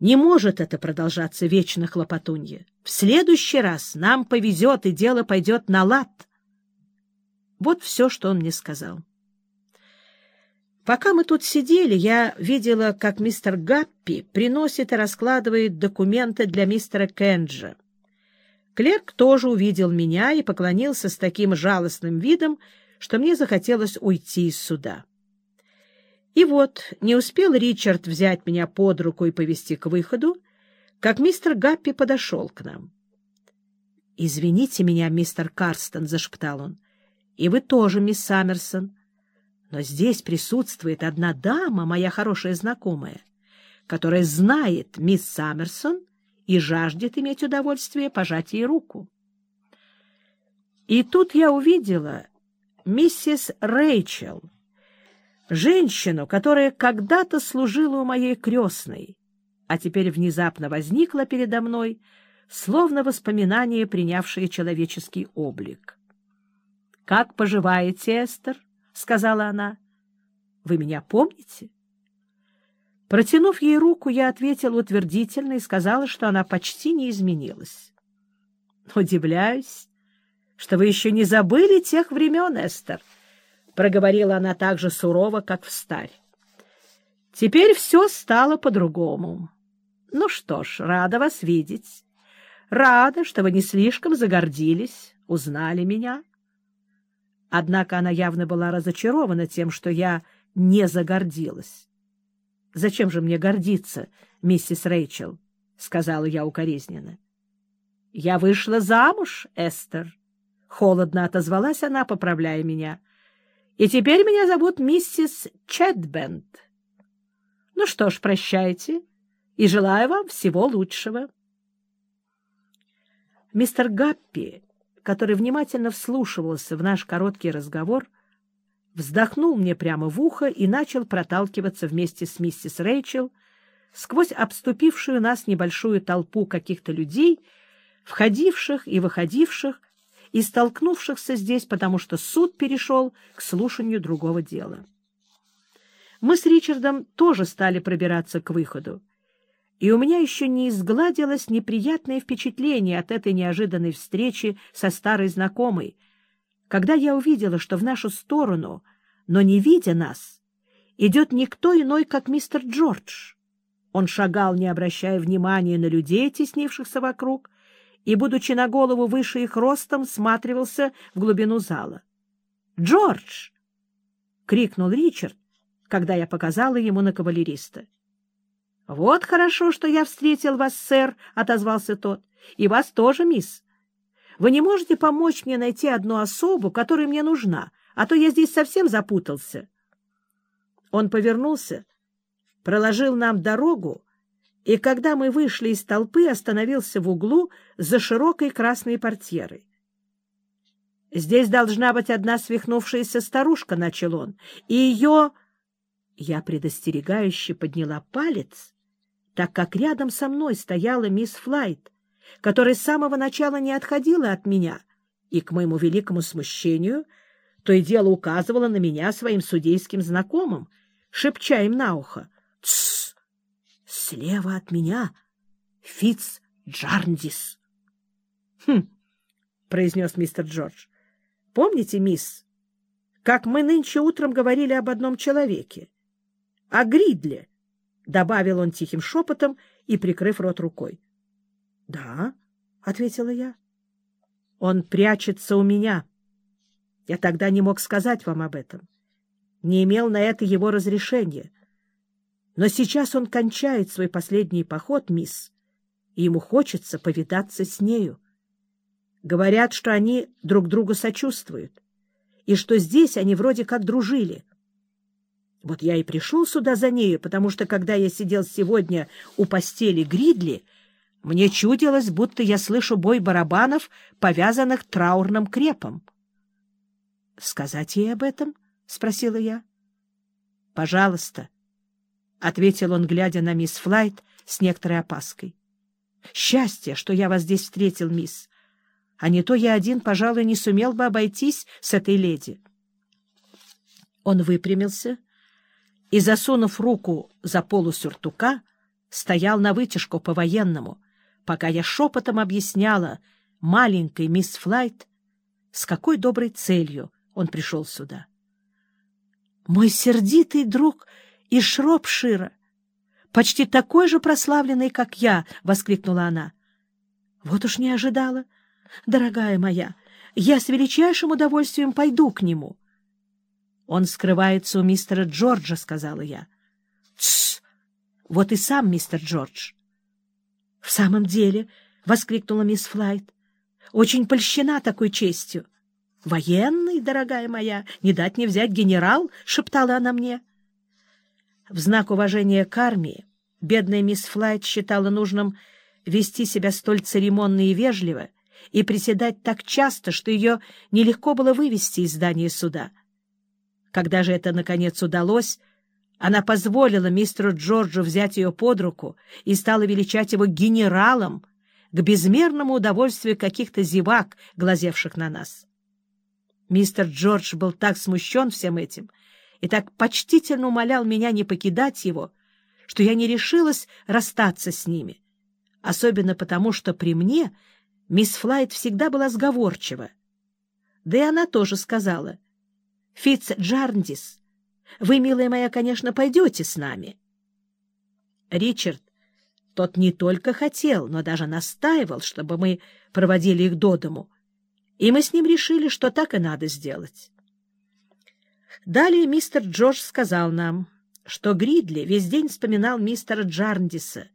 Не может это продолжаться вечно, хлопотунья. В следующий раз нам повезет, и дело пойдет на лад. Вот все, что он мне сказал. Пока мы тут сидели, я видела, как мистер Гаппи приносит и раскладывает документы для мистера Кенджа. Клерк тоже увидел меня и поклонился с таким жалостным видом, что мне захотелось уйти из суда. И вот, не успел Ричард взять меня под руку и повести к выходу, как мистер Гаппи подошел к нам. — Извините меня, мистер Карстон, — зашептал он, — и вы тоже, мисс Саммерсон. Но здесь присутствует одна дама, моя хорошая знакомая, которая знает мисс Саммерсон и жаждет иметь удовольствие пожать ей руку. И тут я увидела миссис Рэйчел, женщину, которая когда-то служила у моей крестной, а теперь внезапно возникла передо мной, словно воспоминание, принявшее человеческий облик. — Как поживаете, Эстер? — сказала она. — Вы меня помните? Протянув ей руку, я ответила утвердительно и сказала, что она почти не изменилась. — Удивляюсь, что вы еще не забыли тех времен, Эстер, — проговорила она так же сурово, как в старь. — Теперь все стало по-другому. Ну что ж, рада вас видеть. Рада, что вы не слишком загордились, узнали меня. Однако она явно была разочарована тем, что я не загордилась. — Зачем же мне гордиться, миссис Рэйчел? — сказала я укоризненно. — Я вышла замуж, Эстер. Холодно отозвалась она, поправляя меня. — И теперь меня зовут миссис Четбенд. Ну что ж, прощайте, и желаю вам всего лучшего. Мистер Гаппи который внимательно вслушивался в наш короткий разговор, вздохнул мне прямо в ухо и начал проталкиваться вместе с миссис Рэйчел сквозь обступившую нас небольшую толпу каких-то людей, входивших и выходивших, и столкнувшихся здесь, потому что суд перешел к слушанию другого дела. Мы с Ричардом тоже стали пробираться к выходу и у меня еще не изгладилось неприятное впечатление от этой неожиданной встречи со старой знакомой, когда я увидела, что в нашу сторону, но не видя нас, идет никто иной, как мистер Джордж. Он шагал, не обращая внимания на людей, теснившихся вокруг, и, будучи на голову выше их ростом, сматривался в глубину зала. «Джордж!» — крикнул Ричард, когда я показала ему на кавалериста. — Вот хорошо, что я встретил вас, сэр, — отозвался тот. — И вас тоже, мисс. Вы не можете помочь мне найти одну особу, которая мне нужна, а то я здесь совсем запутался. Он повернулся, проложил нам дорогу, и когда мы вышли из толпы, остановился в углу за широкой красной портьерой. — Здесь должна быть одна свихнувшаяся старушка, — начал он, — и ее... Я предостерегающе подняла палец — так как рядом со мной стояла мисс Флайт, которая с самого начала не отходила от меня и, к моему великому смущению, то и дело указывала на меня своим судейским знакомым, шепча им на ухо. «Тссс! Слева от меня Фиц Джарндис!» «Хм!» — произнес мистер Джордж. «Помните, мисс, как мы нынче утром говорили об одном человеке? О Гридле?» — добавил он тихим шепотом и прикрыв рот рукой. — Да, — ответила я. — Он прячется у меня. Я тогда не мог сказать вам об этом. Не имел на это его разрешения. Но сейчас он кончает свой последний поход, мисс, и ему хочется повидаться с нею. Говорят, что они друг другу сочувствуют, и что здесь они вроде как дружили — вот я и пришел сюда за нею, потому что, когда я сидел сегодня у постели Гридли, мне чудилось, будто я слышу бой барабанов, повязанных траурным крепом. — Сказать ей об этом? — спросила я. — Пожалуйста, — ответил он, глядя на мисс Флайт с некоторой опаской. — Счастье, что я вас здесь встретил, мисс. А не то я один, пожалуй, не сумел бы обойтись с этой леди. Он выпрямился и, засунув руку за полу сюртука, стоял на вытяжку по-военному, пока я шепотом объясняла маленькой мисс Флайт, с какой доброй целью он пришел сюда. Мой сердитый друг из Шропшира, почти такой же прославленный, как я, — воскликнула она. — Вот уж не ожидала. Дорогая моя, я с величайшим удовольствием пойду к нему. — Он скрывается у мистера Джорджа, — сказала я. — Тссс! Вот и сам мистер Джордж. — В самом деле, — воскликнула мисс Флайт, — очень польщена такой честью. — Военный, дорогая моя, не дать не взять генерал, — шептала она мне. В знак уважения к армии бедная мисс Флайт считала нужным вести себя столь церемонно и вежливо, и приседать так часто, что ее нелегко было вывести из здания суда. Когда же это, наконец, удалось, она позволила мистеру Джорджу взять ее под руку и стала величать его генералом к безмерному удовольствию каких-то зевак, глазевших на нас. Мистер Джордж был так смущен всем этим и так почтительно умолял меня не покидать его, что я не решилась расстаться с ними, особенно потому, что при мне — Мисс Флайт всегда была сговорчива. Да и она тоже сказала. — Фитц Джарндис, вы, милая моя, конечно, пойдете с нами. Ричард, тот не только хотел, но даже настаивал, чтобы мы проводили их до дому, и мы с ним решили, что так и надо сделать. Далее мистер Джордж сказал нам, что Гридли весь день вспоминал мистера Джарндиса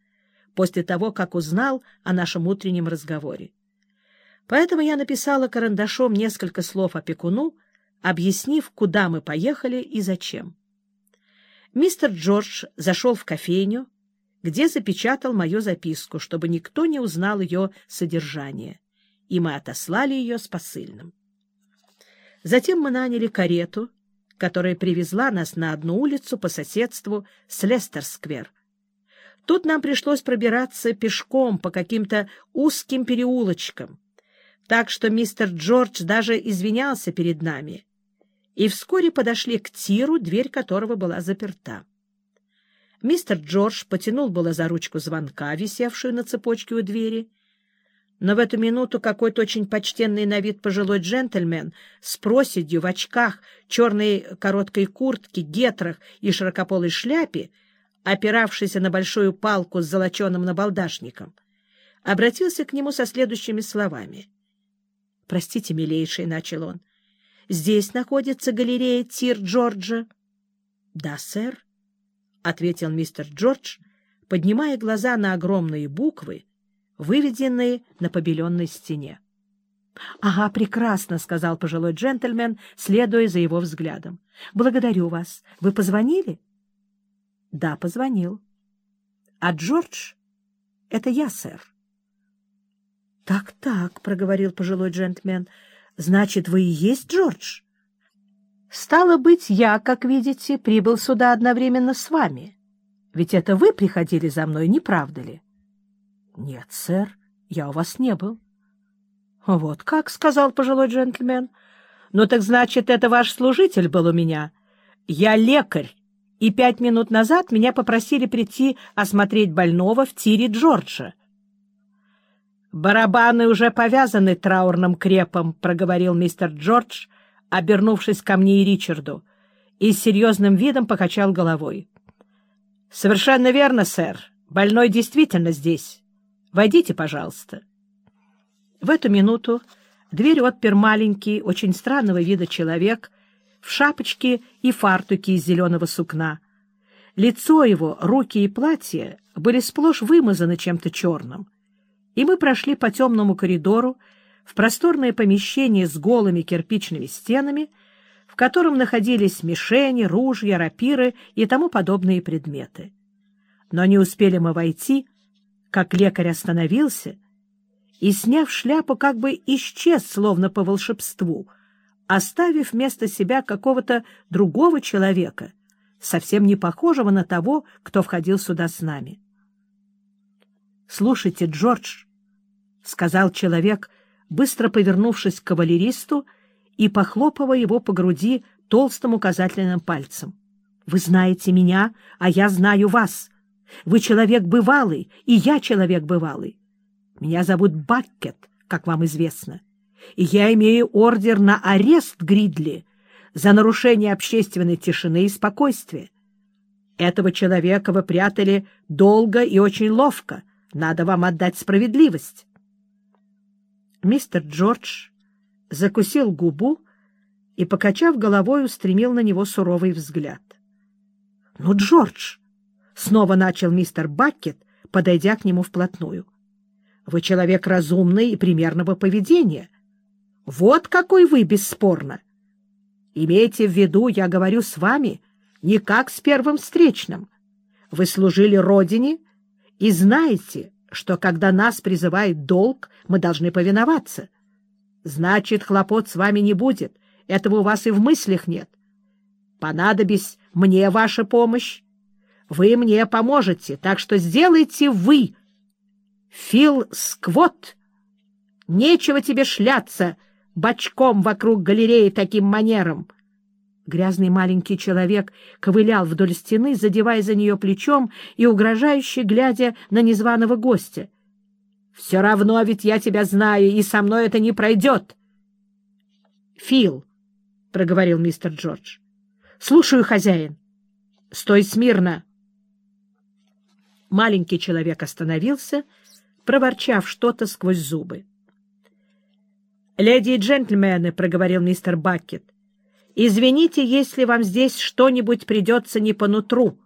после того, как узнал о нашем утреннем разговоре. Поэтому я написала карандашом несколько слов опекуну, объяснив, куда мы поехали и зачем. Мистер Джордж зашел в кофейню, где запечатал мою записку, чтобы никто не узнал ее содержание, и мы отослали ее с посыльным. Затем мы наняли карету, которая привезла нас на одну улицу по соседству с Лестер-сквер. Тут нам пришлось пробираться пешком по каким-то узким переулочкам, так что мистер Джордж даже извинялся перед нами, и вскоре подошли к тиру, дверь которого была заперта. Мистер Джордж потянул было за ручку звонка, висевшую на цепочке у двери, но в эту минуту какой-то очень почтенный на вид пожилой джентльмен с проседью в очках, черной короткой куртке, гетрах и широкополой шляпе, опиравшийся на большую палку с золоченым набалдашником, обратился к нему со следующими словами —— Простите, милейший, — начал он. — Здесь находится галерея Тир Джорджа. — Да, сэр, — ответил мистер Джордж, поднимая глаза на огромные буквы, выведенные на побеленной стене. — Ага, прекрасно, — сказал пожилой джентльмен, следуя за его взглядом. — Благодарю вас. Вы позвонили? — Да, позвонил. — А Джордж — это я, сэр. «Так, так», — проговорил пожилой джентльмен, — «значит, вы и есть Джордж?» «Стало быть, я, как видите, прибыл сюда одновременно с вами. Ведь это вы приходили за мной, не правда ли?» «Нет, сэр, я у вас не был». «Вот как», — сказал пожилой джентльмен. «Ну так значит, это ваш служитель был у меня. Я лекарь, и пять минут назад меня попросили прийти осмотреть больного в тире Джорджа. «Барабаны уже повязаны траурным крепом», — проговорил мистер Джордж, обернувшись ко мне и Ричарду, и с серьезным видом покачал головой. «Совершенно верно, сэр. Больной действительно здесь. Войдите, пожалуйста». В эту минуту дверь отпер маленький, очень странного вида человек в шапочке и фартуке из зеленого сукна. Лицо его, руки и платье были сплошь вымазаны чем-то черным и мы прошли по темному коридору в просторное помещение с голыми кирпичными стенами, в котором находились мишени, ружья, рапиры и тому подобные предметы. Но не успели мы войти, как лекарь остановился и, сняв шляпу, как бы исчез, словно по волшебству, оставив вместо себя какого-то другого человека, совсем не похожего на того, кто входил сюда с нами. «Слушайте, Джордж», — сказал человек, быстро повернувшись к кавалеристу и похлопывая его по груди толстым указательным пальцем. — Вы знаете меня, а я знаю вас. Вы человек бывалый, и я человек бывалый. Меня зовут Баккет, как вам известно, и я имею ордер на арест Гридли за нарушение общественной тишины и спокойствия. Этого человека вы прятали долго и очень ловко. Надо вам отдать справедливость. Мистер Джордж закусил губу и, покачав головой, устремил на него суровый взгляд. — Ну, Джордж! — снова начал мистер Баккет, подойдя к нему вплотную. — Вы человек разумный и примерного поведения. Вот какой вы, бесспорно! Имейте в виду, я говорю с вами не как с первым встречным. Вы служили Родине и знаете, что когда нас призывает долг, мы должны повиноваться. Значит, хлопот с вами не будет. Этого у вас и в мыслях нет. Понадобись мне ваша помощь. Вы мне поможете, так что сделайте вы. Фил Сквот, нечего тебе шляться бочком вокруг галереи таким манером. Грязный маленький человек ковылял вдоль стены, задевая за нее плечом и угрожающе глядя на незваного гостя. — Все равно ведь я тебя знаю, и со мной это не пройдет. — Фил, — проговорил мистер Джордж. — Слушаю, хозяин. — Стой смирно. Маленький человек остановился, проворчав что-то сквозь зубы. — Леди и джентльмены, — проговорил мистер Баккет, — извините, если вам здесь что-нибудь придется не по нутру,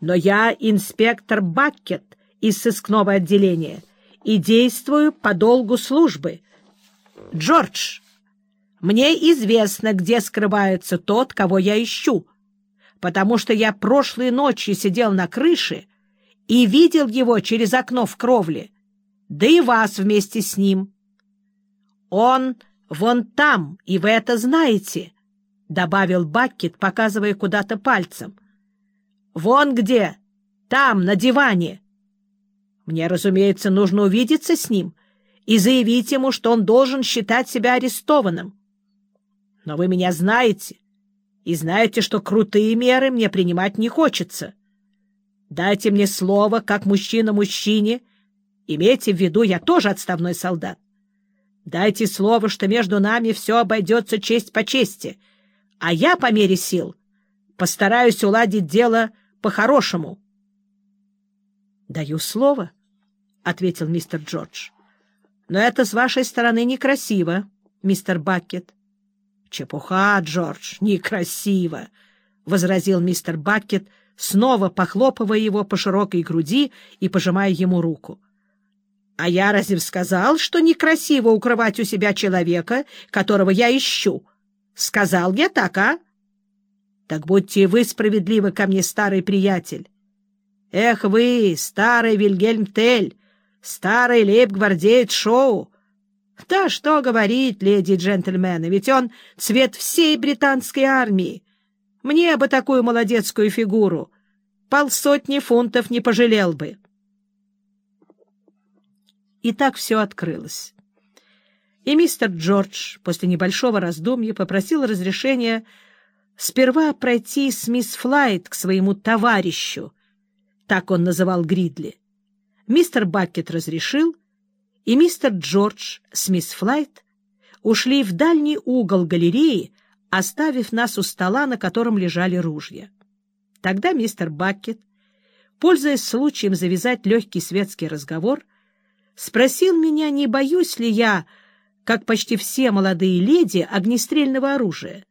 но я инспектор Баккет из сыскного отделения и действую по долгу службы. Джордж! Мне известно, где скрывается тот, кого я ищу, потому что я прошлой ночью сидел на крыше и видел его через окно в кровле, да и вас вместе с ним. Он вон там, и вы это знаете, — добавил Баккет, показывая куда-то пальцем. — Вон где, там, на диване. Мне, разумеется, нужно увидеться с ним и заявить ему, что он должен считать себя арестованным. Но вы меня знаете, и знаете, что крутые меры мне принимать не хочется. Дайте мне слово, как мужчина мужчине. Имейте в виду, я тоже отставной солдат. Дайте слово, что между нами все обойдется честь по чести, а я, по мере сил, постараюсь уладить дело по-хорошему. — Даю слово, — ответил мистер Джордж. — Но это с вашей стороны некрасиво, мистер Баккет. — Чепуха, Джордж, некрасиво, — возразил мистер Баккет, снова похлопывая его по широкой груди и пожимая ему руку. — А я разве сказал, что некрасиво укрывать у себя человека, которого я ищу? Сказал я так, а? Так будьте вы справедливы ко мне, старый приятель. Эх вы, старый Вильгельм Тель, старый лейб-гвардеец Шоу! Да что говорить, леди и джентльмены, ведь он цвет всей британской армии. Мне бы такую молодецкую фигуру. Полсотни фунтов не пожалел бы. И так все открылось. И мистер Джордж после небольшого раздумья попросил разрешения сперва пройти с мисс Флайт к своему товарищу, так он называл Гридли. Мистер Баккет разрешил, и мистер Джордж с мисс Флайт ушли в дальний угол галереи, оставив нас у стола, на котором лежали ружья. Тогда мистер Баккет, пользуясь случаем завязать легкий светский разговор, спросил меня, не боюсь ли я, как почти все молодые леди, огнестрельного оружия.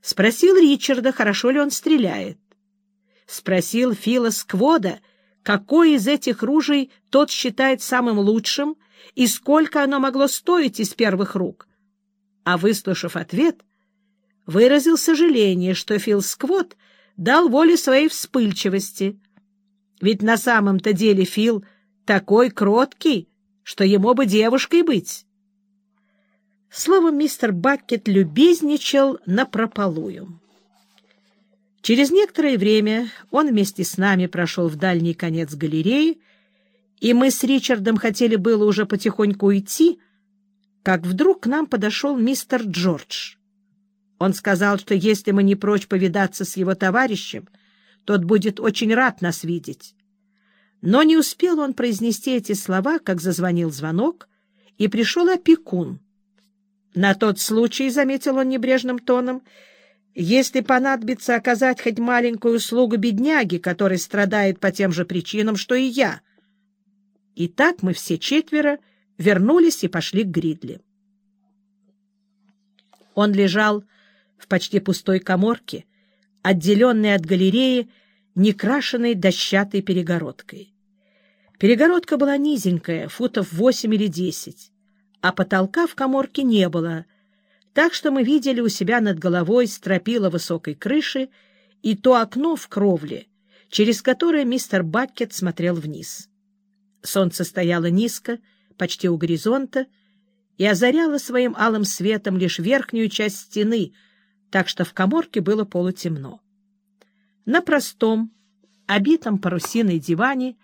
Спросил Ричарда, хорошо ли он стреляет спросил Фила Сквода, какое из этих ружей тот считает самым лучшим и сколько оно могло стоить из первых рук. А выслушав ответ, выразил сожаление, что Фил Сквот дал волю своей вспыльчивости. Ведь на самом-то деле Фил такой кроткий, что ему бы девушкой быть. Словом, мистер Баккет любезничал напропалую. Через некоторое время он вместе с нами прошел в дальний конец галереи, и мы с Ричардом хотели было уже потихоньку уйти, как вдруг к нам подошел мистер Джордж. Он сказал, что если мы не прочь повидаться с его товарищем, тот будет очень рад нас видеть. Но не успел он произнести эти слова, как зазвонил звонок, и пришел опекун. На тот случай, — заметил он небрежным тоном, — если понадобится оказать хоть маленькую услугу бедняге, который страдает по тем же причинам, что и я. И так мы все четверо вернулись и пошли к Гридли. Он лежал в почти пустой коморке, отделенной от галереи некрашенной дощатой перегородкой. Перегородка была низенькая, футов восемь или десять, а потолка в коморке не было, так что мы видели у себя над головой стропила высокой крыши и то окно в кровле, через которое мистер Баккет смотрел вниз. Солнце стояло низко, почти у горизонта, и озаряло своим алым светом лишь верхнюю часть стены, так что в коморке было полутемно. На простом, обитом парусиной диване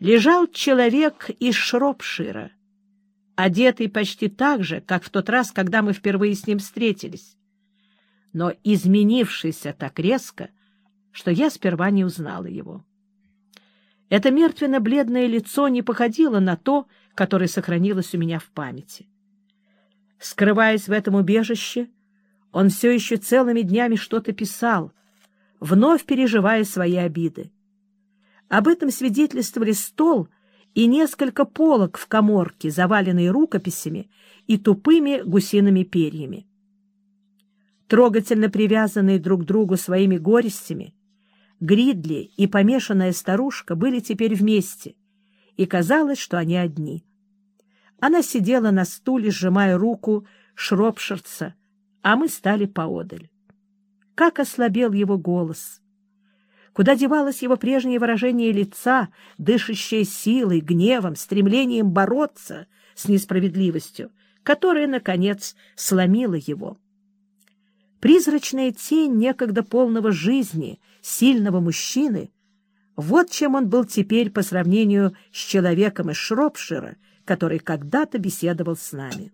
лежал человек из Шропшира, одетый почти так же, как в тот раз, когда мы впервые с ним встретились, но изменившийся так резко, что я сперва не узнала его. Это мертвенно-бледное лицо не походило на то, которое сохранилось у меня в памяти. Скрываясь в этом убежище, он все еще целыми днями что-то писал, вновь переживая свои обиды. Об этом свидетельствовали стол и несколько полок в коморке, заваленные рукописями и тупыми гусиными перьями. Трогательно привязанные друг к другу своими горестями, Гридли и помешанная старушка были теперь вместе, и казалось, что они одни. Она сидела на стуле, сжимая руку Шропширца, а мы стали поодаль. Как ослабел его голос! Куда девалось его прежнее выражение лица, дышащее силой, гневом, стремлением бороться с несправедливостью, которая, наконец, сломила его? Призрачная тень некогда полного жизни, сильного мужчины — вот чем он был теперь по сравнению с человеком из Шропшира, который когда-то беседовал с нами.